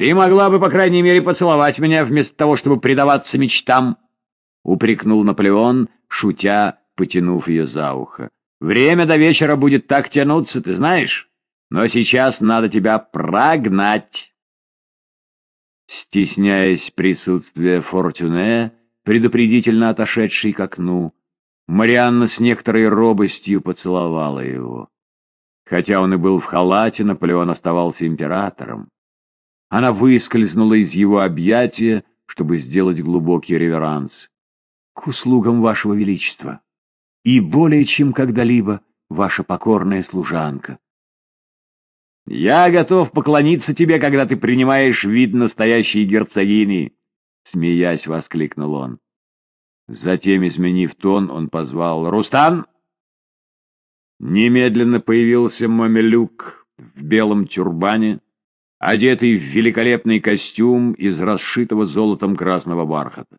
Ты могла бы, по крайней мере, поцеловать меня вместо того, чтобы предаваться мечтам, — упрекнул Наполеон, шутя, потянув ее за ухо. Время до вечера будет так тянуться, ты знаешь, но сейчас надо тебя прогнать. Стесняясь присутствия Фортюне, предупредительно отошедшей к окну, Марианна с некоторой робостью поцеловала его. Хотя он и был в халате, Наполеон оставался императором. Она выскользнула из его объятия, чтобы сделать глубокий реверанс. «К услугам вашего величества! И более чем когда-либо ваша покорная служанка!» «Я готов поклониться тебе, когда ты принимаешь вид настоящей герцогини!» Смеясь, воскликнул он. Затем, изменив тон, он позвал «Рустан!» Немедленно появился Мамелюк в белом тюрбане, одетый в великолепный костюм из расшитого золотом красного бархата.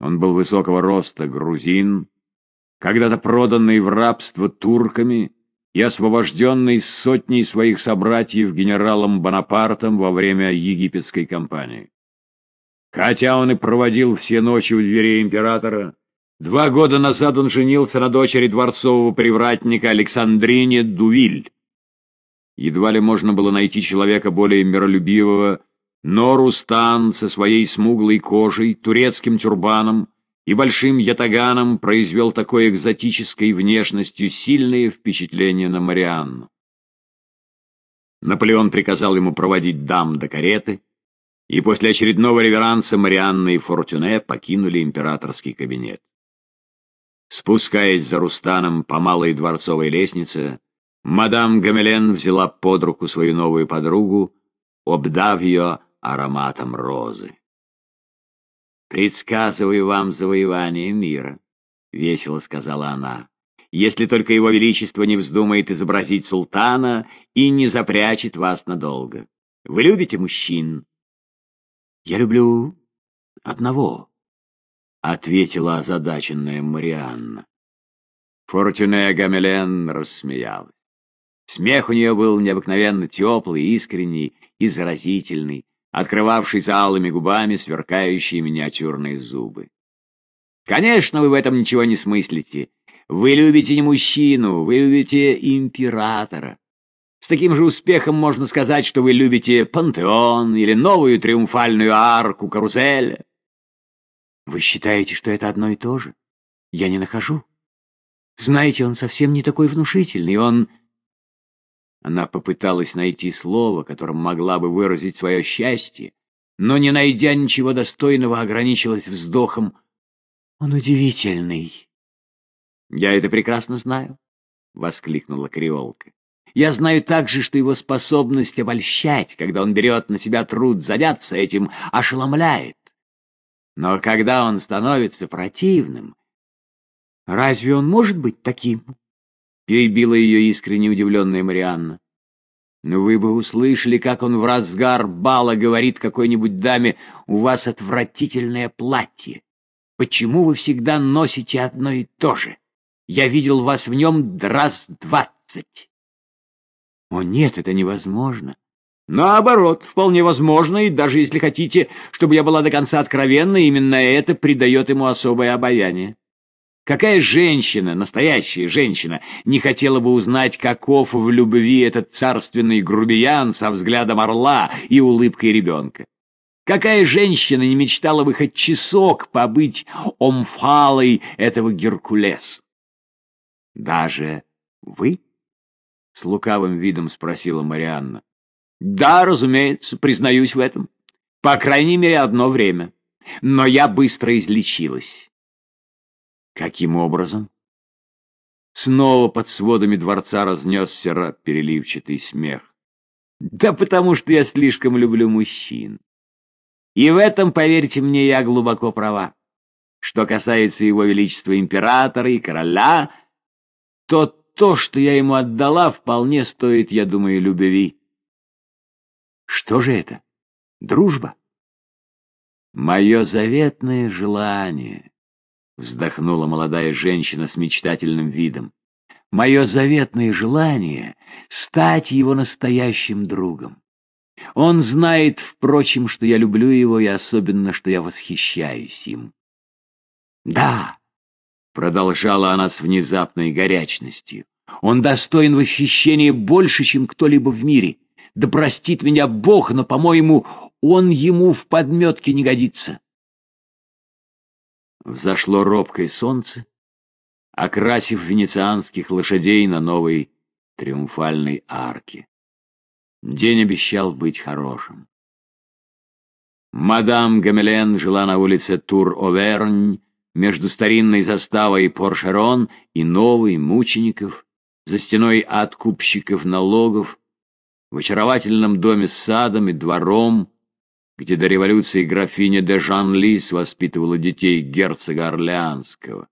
Он был высокого роста грузин, когда-то проданный в рабство турками и освобожденный сотней своих собратьев генералом Бонапартом во время египетской кампании. Хотя он и проводил все ночи у дверей императора, Два года назад он женился на дочери дворцового привратника Александрине Дувиль. Едва ли можно было найти человека более миролюбивого, но Рустан со своей смуглой кожей, турецким тюрбаном и большим ятаганом произвел такой экзотической внешностью сильное впечатление на Марианну. Наполеон приказал ему проводить дам до кареты, и после очередного реверанса Марианна и Фортюне покинули императорский кабинет. Спускаясь за Рустаном по малой дворцовой лестнице, мадам Гамелен взяла под руку свою новую подругу, обдав ее ароматом розы. «Предсказываю вам завоевание мира», — весело сказала она, «если только его величество не вздумает изобразить султана и не запрячет вас надолго. Вы любите мужчин?» «Я люблю одного», — ответила озадаченная Марианна. Фортюне Гамелен рассмеялась. Смех у нее был необыкновенно теплый, искренний и заразительный, открывавший за алыми губами сверкающие миниатюрные зубы. «Конечно, вы в этом ничего не смыслите. Вы любите не мужчину, вы любите императора. С таким же успехом можно сказать, что вы любите пантеон или новую триумфальную арку каруселя. Вы считаете, что это одно и то же? Я не нахожу. Знаете, он совсем не такой внушительный, он... Она попыталась найти слово, которым могла бы выразить свое счастье, но, не найдя ничего достойного, ограничилась вздохом. Он удивительный. Я это прекрасно знаю, — воскликнула креолка. Я знаю также, что его способность обольщать, когда он берет на себя труд заняться этим, ошеломляет. Но когда он становится противным, разве он может быть таким? Перебила ее искренне удивленная Марианна. Но вы бы услышали, как он в разгар бала говорит какой-нибудь даме, у вас отвратительное платье. Почему вы всегда носите одно и то же? Я видел вас в нем раз двадцать. О нет, это невозможно. Наоборот, вполне возможно, и даже если хотите, чтобы я была до конца откровенна, именно это придает ему особое обаяние. Какая женщина, настоящая женщина, не хотела бы узнать, каков в любви этот царственный грубиян со взглядом орла и улыбкой ребенка? Какая женщина не мечтала бы хоть часок побыть омфалой этого Геркулеса? Даже вы? — с лукавым видом спросила Марианна. Да, разумеется, признаюсь в этом. По крайней мере, одно время. Но я быстро излечилась. Каким образом? Снова под сводами дворца разнесся переливчатый смех. Да потому что я слишком люблю мужчин. И в этом, поверьте мне, я глубоко права. Что касается его величества императора и короля, то то, что я ему отдала, вполне стоит, я думаю, любви. Что же это? Дружба? Мое заветное желание, вздохнула молодая женщина с мечтательным видом. Мое заветное желание — стать его настоящим другом. Он знает, впрочем, что я люблю его и особенно, что я восхищаюсь им. Да, продолжала она с внезапной горячностью, он достоин восхищения больше, чем кто-либо в мире. Да простит меня Бог, но, по-моему, он ему в подметке не годится. Взошло робкое солнце, окрасив венецианских лошадей на новой триумфальной арке. День обещал быть хорошим. Мадам Гамелен жила на улице Тур-Овернь между старинной заставой Поршерон и новой Мучеников, за стеной откупщиков налогов, в очаровательном доме с садом и двором, где до революции графиня де Жан-Лис воспитывала детей герцога Орлеанского.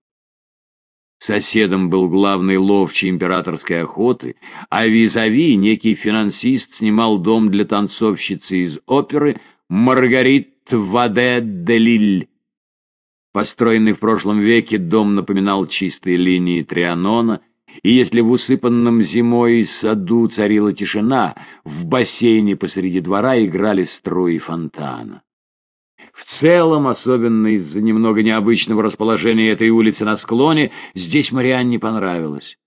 Соседом был главный ловчий императорской охоты, а визави некий финансист снимал дом для танцовщицы из оперы Маргарит Ваде де Лиль. Построенный в прошлом веке, дом напоминал чистые линии Трианона, и если в усыпанном зимой саду царила тишина, в бассейне посреди двора играли струи фонтана. В целом, особенно из-за немного необычного расположения этой улицы на склоне, здесь Марианне понравилось.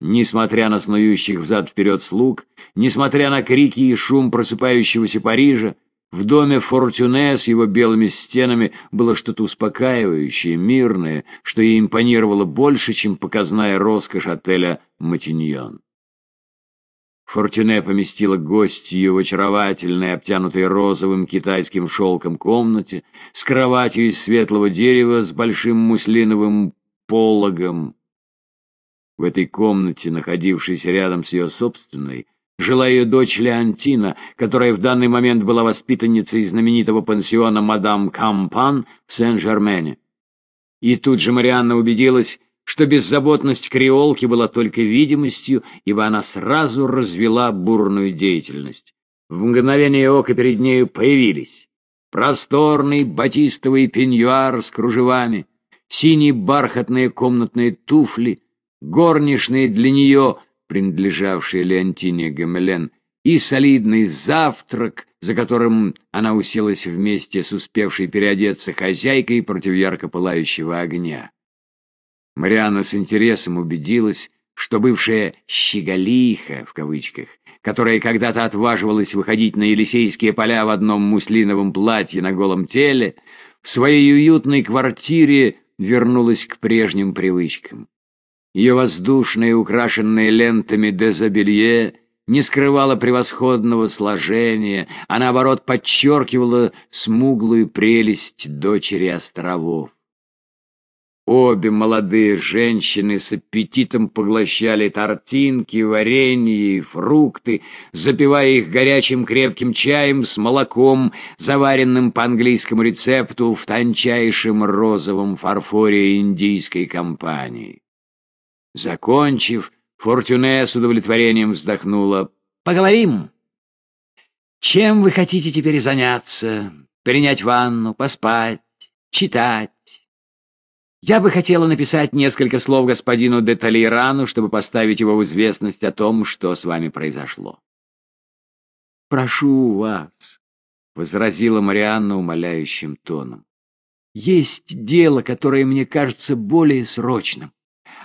Несмотря на снующих взад-вперед слуг, несмотря на крики и шум просыпающегося Парижа, в доме Фортюне с его белыми стенами было что-то успокаивающее, мирное, что ей импонировало больше, чем показная роскошь отеля «Матиньон». Фортюне поместила гостью в очаровательной, обтянутой розовым китайским шелком комнате, с кроватью из светлого дерева с большим муслиновым пологом. В этой комнате, находившейся рядом с ее собственной, жила ее дочь Леонтина, которая в данный момент была воспитанницей знаменитого пансиона мадам Кампан в Сен-Жермене. И тут же Марианна убедилась, что беззаботность креолки была только видимостью, ибо она сразу развела бурную деятельность. В мгновение ока перед нею появились просторный батистовый пеньюар с кружевами, синие бархатные комнатные туфли, горничные для нее, принадлежавшие Леонтине Гамелен, и солидный завтрак, за которым она уселась вместе с успевшей переодеться хозяйкой против ярко пылающего огня. Марианна с интересом убедилась, что бывшая «щеголиха» в кавычках, которая когда-то отваживалась выходить на Елисейские поля в одном муслиновом платье на голом теле, в своей уютной квартире вернулась к прежним привычкам. Ее воздушное, украшенное лентами дезобелье не скрывало превосходного сложения, а наоборот подчеркивало смуглую прелесть дочери островов. Обе молодые женщины с аппетитом поглощали тортинки, варенье и фрукты, запивая их горячим крепким чаем с молоком, заваренным по английскому рецепту в тончайшем розовом фарфоре индийской компании. Закончив, Фортюне с удовлетворением вздохнула. «Поговорим. Чем вы хотите теперь заняться? Принять ванну, поспать, читать?» Я бы хотела написать несколько слов господину де Толейрану, чтобы поставить его в известность о том, что с вами произошло. «Прошу вас», — возразила Марианна умоляющим тоном. «Есть дело, которое мне кажется более срочным.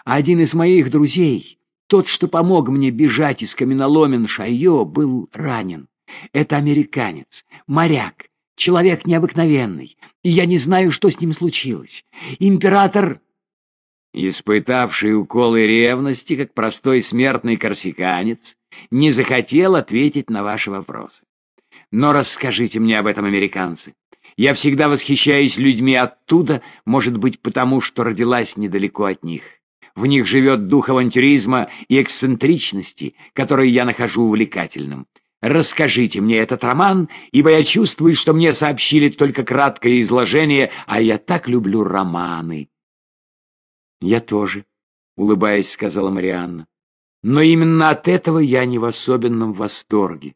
Один из моих друзей, тот, что помог мне бежать из каменоломен Шайо, был ранен. Это американец, моряк, Человек необыкновенный, и я не знаю, что с ним случилось. Император, испытавший уколы ревности, как простой смертный корсиканец, не захотел ответить на ваши вопросы. Но расскажите мне об этом, американцы. Я всегда восхищаюсь людьми оттуда, может быть, потому что родилась недалеко от них. В них живет дух авантюризма и эксцентричности, который я нахожу увлекательным. Расскажите мне этот роман, ибо я чувствую, что мне сообщили только краткое изложение, а я так люблю романы. Я тоже, улыбаясь, сказала Марианна. Но именно от этого я не в особенном восторге.